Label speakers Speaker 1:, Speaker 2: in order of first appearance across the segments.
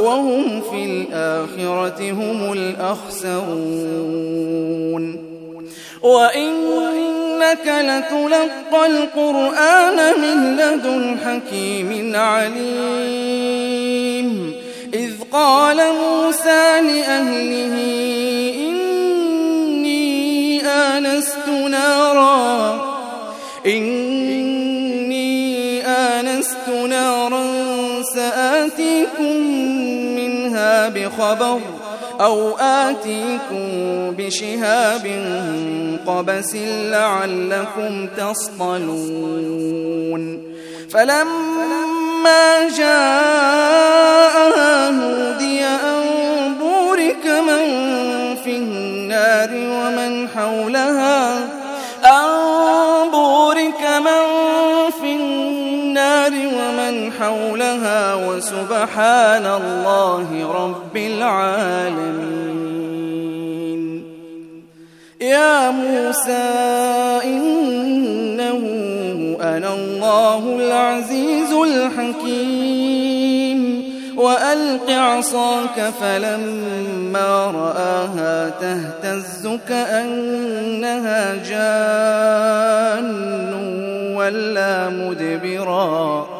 Speaker 1: وهم في الآخرة هم الأخسرون. وإنك لتلقى القرآن من لدن حكيم عليم. إذ قال موسى لأهله إني آنست نارا إني بخبر أو آتيكم بشهاب قبس لعلكم تصطلون. فلما جاءها نودي حولها وسبحان الله رب العالمين. يا موسى إنه أنا الله العزيز الحكيم. وألق عصاك فلما رآها تهتز كأنها جان ولا مدبرا.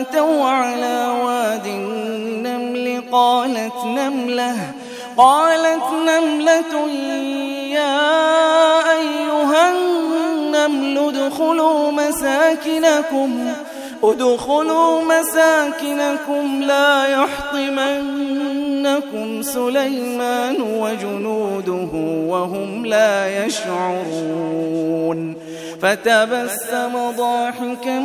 Speaker 1: أتوا على واد النمل قالت نملة قالت نملة يا أيها النمل ادخلوا مساكنكم ادخلوا مساكنكم لا يحطمنكم سليمان وجنوده وهم لا يشعرون فتبسم ضاحكا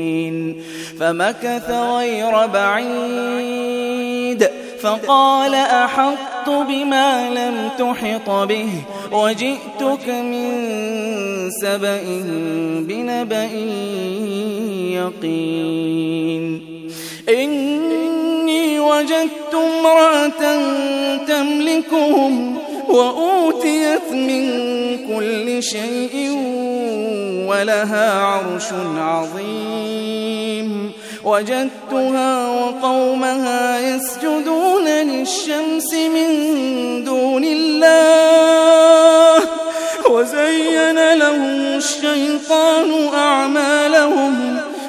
Speaker 1: فمكث غير بعيد. فقال أحطت بما لم تحط به وجئتك من سبأ بنبأ يقين. إني وجدت امرأة تملكهم وأوتيت من كل شيء ولها عرش عظيم. وجدتها وقومها يسجدون للشمس من دون الله. وزين لهم الشيطان أعمالهم.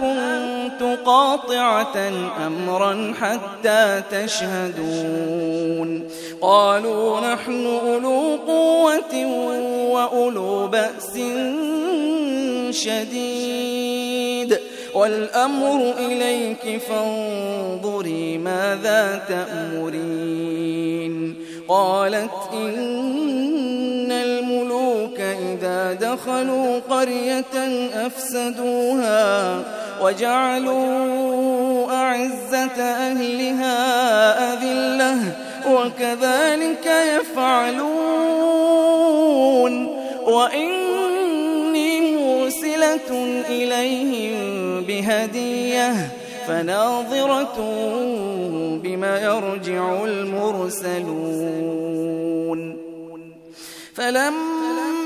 Speaker 1: كنت قاطعة أمرا حتى تشهدون. قالوا نحن أولو قوة وأولو بأس شديد. والأمر إليك فانظري ماذا تأمرين. قالت إن الملوك إذا دخلوا قرية أفسدوها. وجعلوا أعزة أهلها أذلة وكذلك يفعلون وإني مرسلة إليهم بهدية فناظرة بما يرجع المرسلون فلما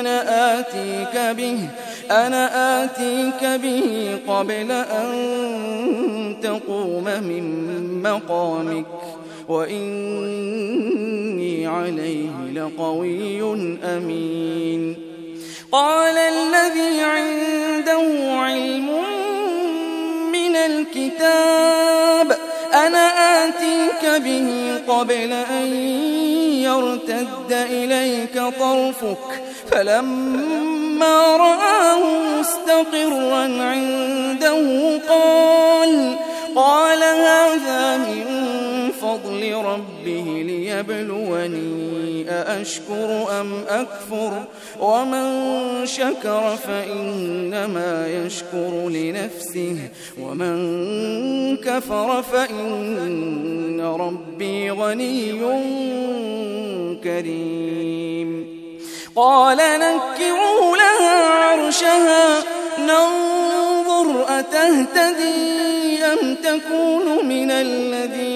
Speaker 1: أنا آتيك به أنا آتيك به قبل أن تقوم من مقامك. وإني عليه لقوي أمين. قال الذي عنده علم من الكتاب آتيك به قبل أن يرتد إليك طرفك فلما رآه مستقرا عنده قال قال هذا من فضل ربه ليبلوني أأشكر أم أكفر؟ ومن شكر فإنما يشكر لنفسه. ومن كفر فإن ربي غني كريم. قال نكروا لها عرشها. ننظر أتهتدي أم تكون من الذين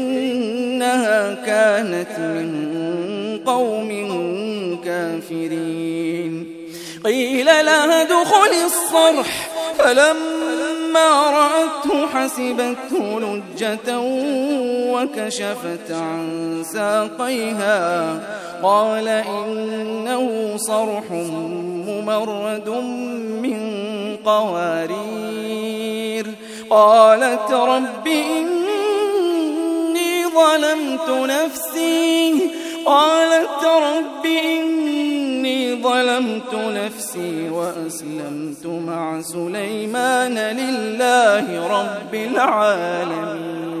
Speaker 1: إنها كانت من قوم كافرين. قيل لها ادخل الصرح. فلما رأته حسبته لجة وكشفت عن ساقيها. قال إنه صرح ممرد من قوارير. قالت رب إني ظلمت نفسي. قالت رب إني ظلمت نفسي وأسلمت مع سليمان لله رب العالمين.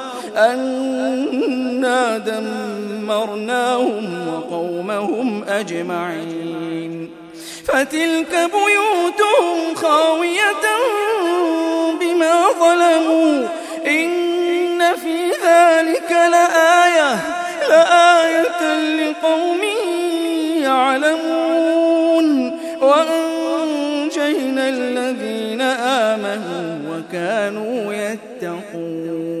Speaker 1: أنا دمرناهم وقومهم أجمعين. فتلك بيوتهم خاوية بما ظلموا. إن في ذلك لآية لآية لقوم يعلمون. وأنجينا الذين آمنوا وكانوا يتقون.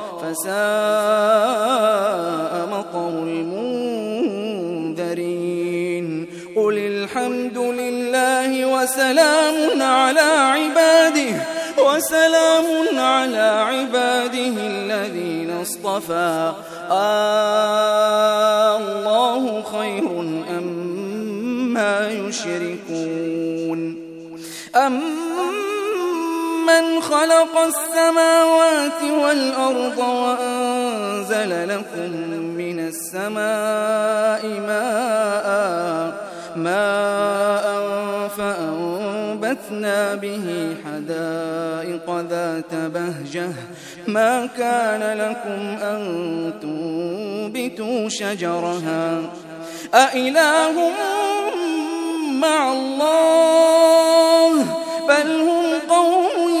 Speaker 1: فساء مطر المنذرين. قل الحمد لله وسلام على عباده وسلام على عباده الذين اصطفى. آه الله خير أم ما يشركون. أم من خلق السماوات والأرض وأنزل لكم من السماء ماء ماء فأنبتنا به حدائق ذات بهجة. ما كان لكم أن تنبتوا شجرها؟ أإله مع الله؟ بل هم قوم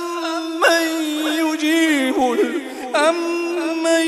Speaker 1: أمن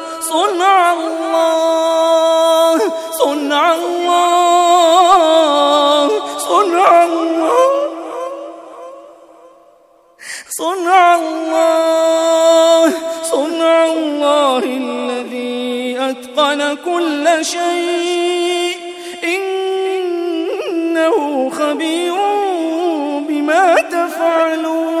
Speaker 1: صنع الله صنع الله صنع الله صنع الله صنع الله الذي أتقن كل شيء. إنه خبير بما تفعلون.